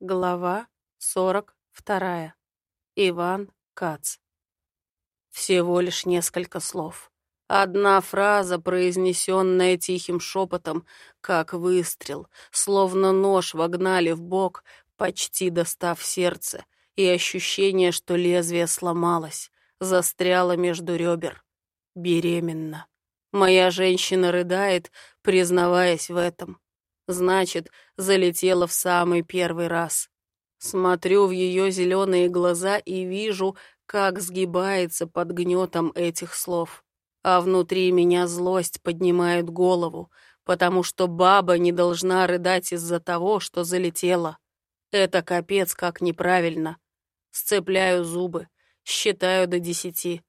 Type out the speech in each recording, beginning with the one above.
Глава 42. Иван Кац. Всего лишь несколько слов. Одна фраза, произнесенная тихим шепотом, как выстрел, словно нож вогнали в бок, почти достав сердце, и ощущение, что лезвие сломалось, застряло между ребер. Беременна. Моя женщина рыдает, признаваясь в этом. Значит, залетела в самый первый раз. Смотрю в ее зеленые глаза и вижу, как сгибается под гнетом этих слов. А внутри меня злость поднимает голову, потому что баба не должна рыдать из-за того, что залетела. Это капец как неправильно. Сцепляю зубы, считаю до десяти.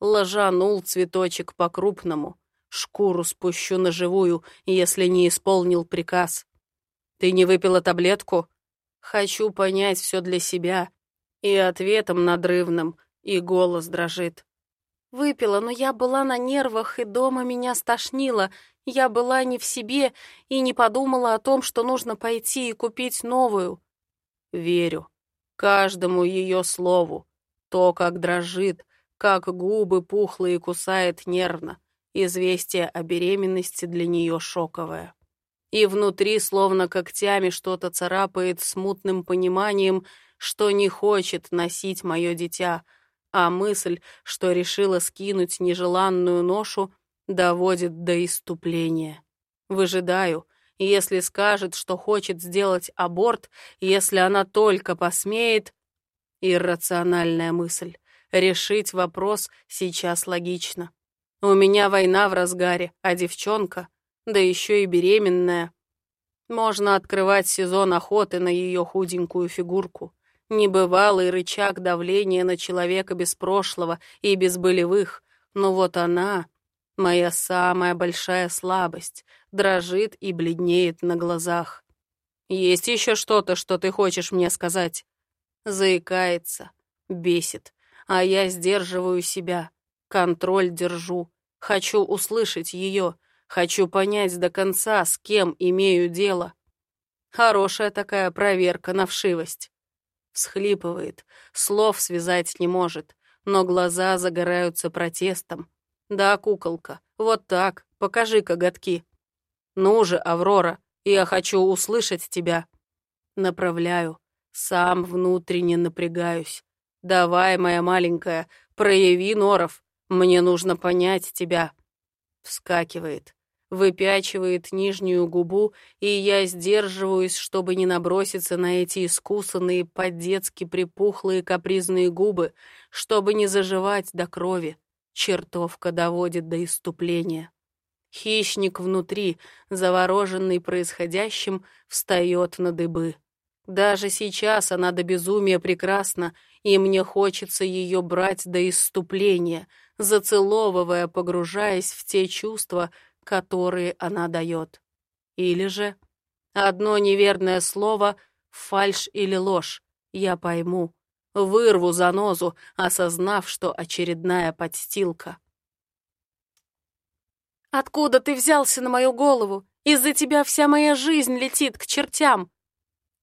Ложанул цветочек по-крупному — Шкуру спущу на живую, если не исполнил приказ. Ты не выпила таблетку? Хочу понять все для себя. И ответом надрывным, и голос дрожит. Выпила, но я была на нервах, и дома меня стошнило. Я была не в себе и не подумала о том, что нужно пойти и купить новую. Верю. Каждому ее слову. То, как дрожит, как губы пухлые кусает нервно. Известие о беременности для нее шоковое. И внутри словно когтями что-то царапает смутным пониманием, что не хочет носить мое дитя, а мысль, что решила скинуть нежеланную ношу, доводит до иступления. Выжидаю, если скажет, что хочет сделать аборт, если она только посмеет... Иррациональная мысль. Решить вопрос сейчас логично. У меня война в разгаре, а девчонка, да еще и беременная. Можно открывать сезон охоты на ее худенькую фигурку. Небывалый рычаг давления на человека без прошлого и без болевых. Но вот она, моя самая большая слабость, дрожит и бледнеет на глазах. «Есть еще что-то, что ты хочешь мне сказать?» Заикается, бесит, а я сдерживаю себя, контроль держу. Хочу услышать ее, хочу понять до конца, с кем имею дело. Хорошая такая проверка на вшивость. Всхлипывает, слов связать не может, но глаза загораются протестом. Да, куколка, вот так, покажи коготки. Ну же, Аврора, я хочу услышать тебя. Направляю, сам внутренне напрягаюсь. Давай, моя маленькая, прояви норов, мне нужно понять тебя. Вскакивает, выпячивает нижнюю губу, и я сдерживаюсь, чтобы не наброситься на эти искусанные, по-детски припухлые капризные губы, чтобы не заживать до крови. Чертовка доводит до иступления. Хищник внутри, завороженный происходящим, встает на дыбы. Даже сейчас она до безумия прекрасна, и мне хочется ее брать до иступления — зацеловывая, погружаясь в те чувства, которые она дает. Или же одно неверное слово — фальшь или ложь, я пойму, вырву занозу, осознав, что очередная подстилка. «Откуда ты взялся на мою голову? Из-за тебя вся моя жизнь летит к чертям!»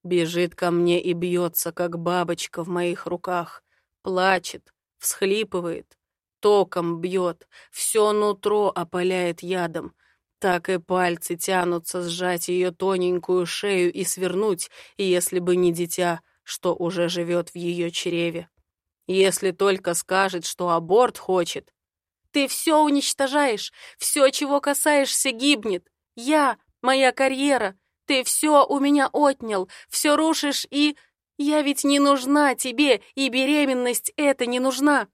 Бежит ко мне и бьется, как бабочка в моих руках, плачет, всхлипывает, током бьет, все нутро опаляет ядом. Так и пальцы тянутся сжать ее тоненькую шею и свернуть, если бы не дитя, что уже живет в ее чреве. Если только скажет, что аборт хочет. Ты все уничтожаешь, все, чего касаешься, гибнет. Я, моя карьера, ты все у меня отнял, все рушишь и... Я ведь не нужна тебе, и беременность эта не нужна.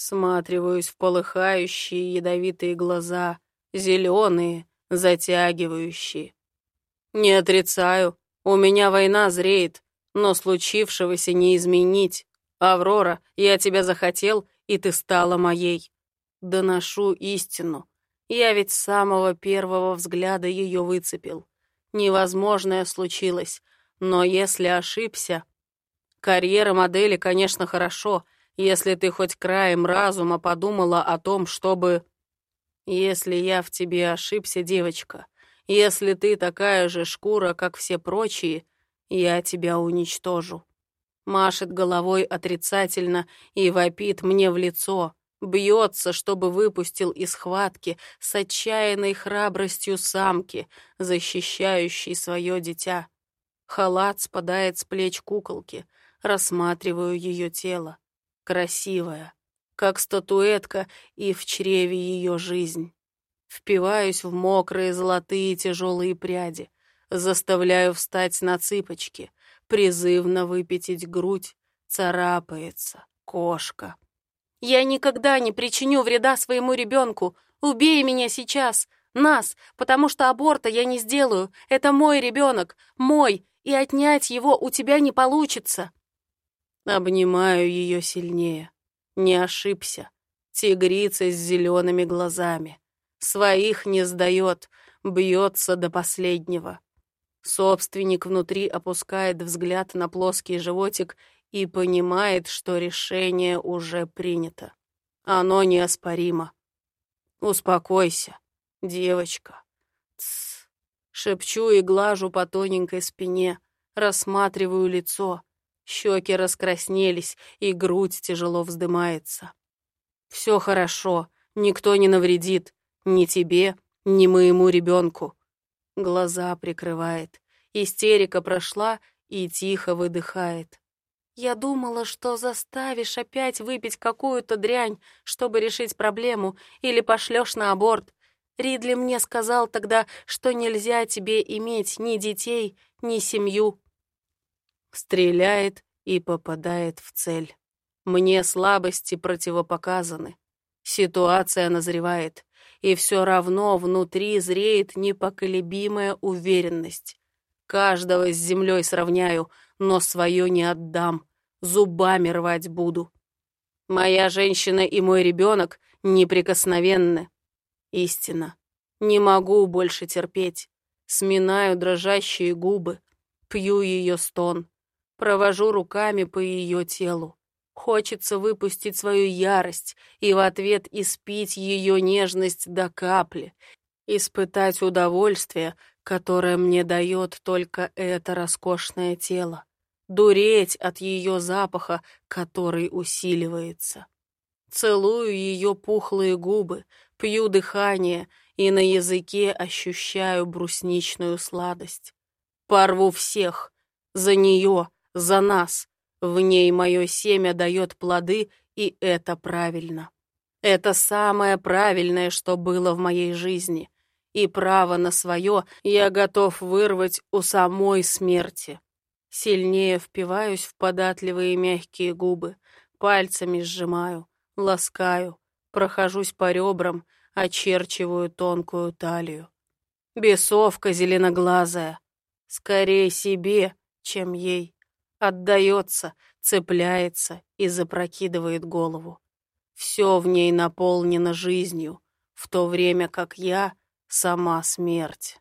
Всматриваюсь в полыхающие ядовитые глаза, зеленые, затягивающие. Не отрицаю, у меня война зреет, но случившегося не изменить. Аврора, я тебя захотел, и ты стала моей. Доношу истину. Я ведь с самого первого взгляда ее выцепил. Невозможное случилось, но если ошибся... Карьера модели, конечно, хорошо — если ты хоть краем разума подумала о том, чтобы... Если я в тебе ошибся, девочка, если ты такая же шкура, как все прочие, я тебя уничтожу. Машет головой отрицательно и вопит мне в лицо. Бьется, чтобы выпустил из схватки с отчаянной храбростью самки, защищающей свое дитя. Халат спадает с плеч куколки. Рассматриваю ее тело. Красивая, как статуэтка и в чреве ее жизнь. Впиваюсь в мокрые золотые тяжелые пряди. Заставляю встать на цыпочки. Призывно выпятить грудь. Царапается. Кошка. Я никогда не причиню вреда своему ребенку. Убей меня сейчас. Нас, потому что аборта я не сделаю. Это мой ребенок. Мой. И отнять его у тебя не получится. Обнимаю ее сильнее. Не ошибся. Тигрица с зелеными глазами. Своих не сдает, бьется до последнего. Собственник внутри опускает взгляд на плоский животик и понимает, что решение уже принято. Оно неоспоримо. «Успокойся, девочка». Тс. Шепчу и глажу по тоненькой спине, рассматриваю лицо. Щеки раскраснелись, и грудь тяжело вздымается. «Все хорошо, никто не навредит. Ни тебе, ни моему ребенку. Глаза прикрывает. Истерика прошла и тихо выдыхает. Я думала, что заставишь опять выпить какую-то дрянь, чтобы решить проблему, или пошлешь на аборт. Ридли мне сказал тогда, что нельзя тебе иметь ни детей, ни семью. Стреляет и попадает в цель. Мне слабости противопоказаны. Ситуация назревает и все равно внутри зреет непоколебимая уверенность. Каждого с землей сравняю, но свое не отдам, зубами рвать буду. Моя женщина и мой ребенок неприкосновенны. Истина. Не могу больше терпеть. Сминаю дрожащие губы, пью ее стон, провожу руками по ее телу. Хочется выпустить свою ярость и в ответ испить ее нежность до капли, испытать удовольствие, которое мне дает только это роскошное тело, дуреть от ее запаха, который усиливается. Целую ее пухлые губы, пью дыхание и на языке ощущаю брусничную сладость. Порву всех. За нее, за нас, в ней мое семя дает плоды, и это правильно. Это самое правильное, что было в моей жизни. И право на свое я готов вырвать у самой смерти. Сильнее впиваюсь в податливые мягкие губы, пальцами сжимаю, ласкаю, прохожусь по ребрам, очерчиваю тонкую талию. Бесовка зеленоглазая. Скорее себе, чем ей отдается, цепляется и запрокидывает голову. Все в ней наполнено жизнью, в то время как я — сама смерть.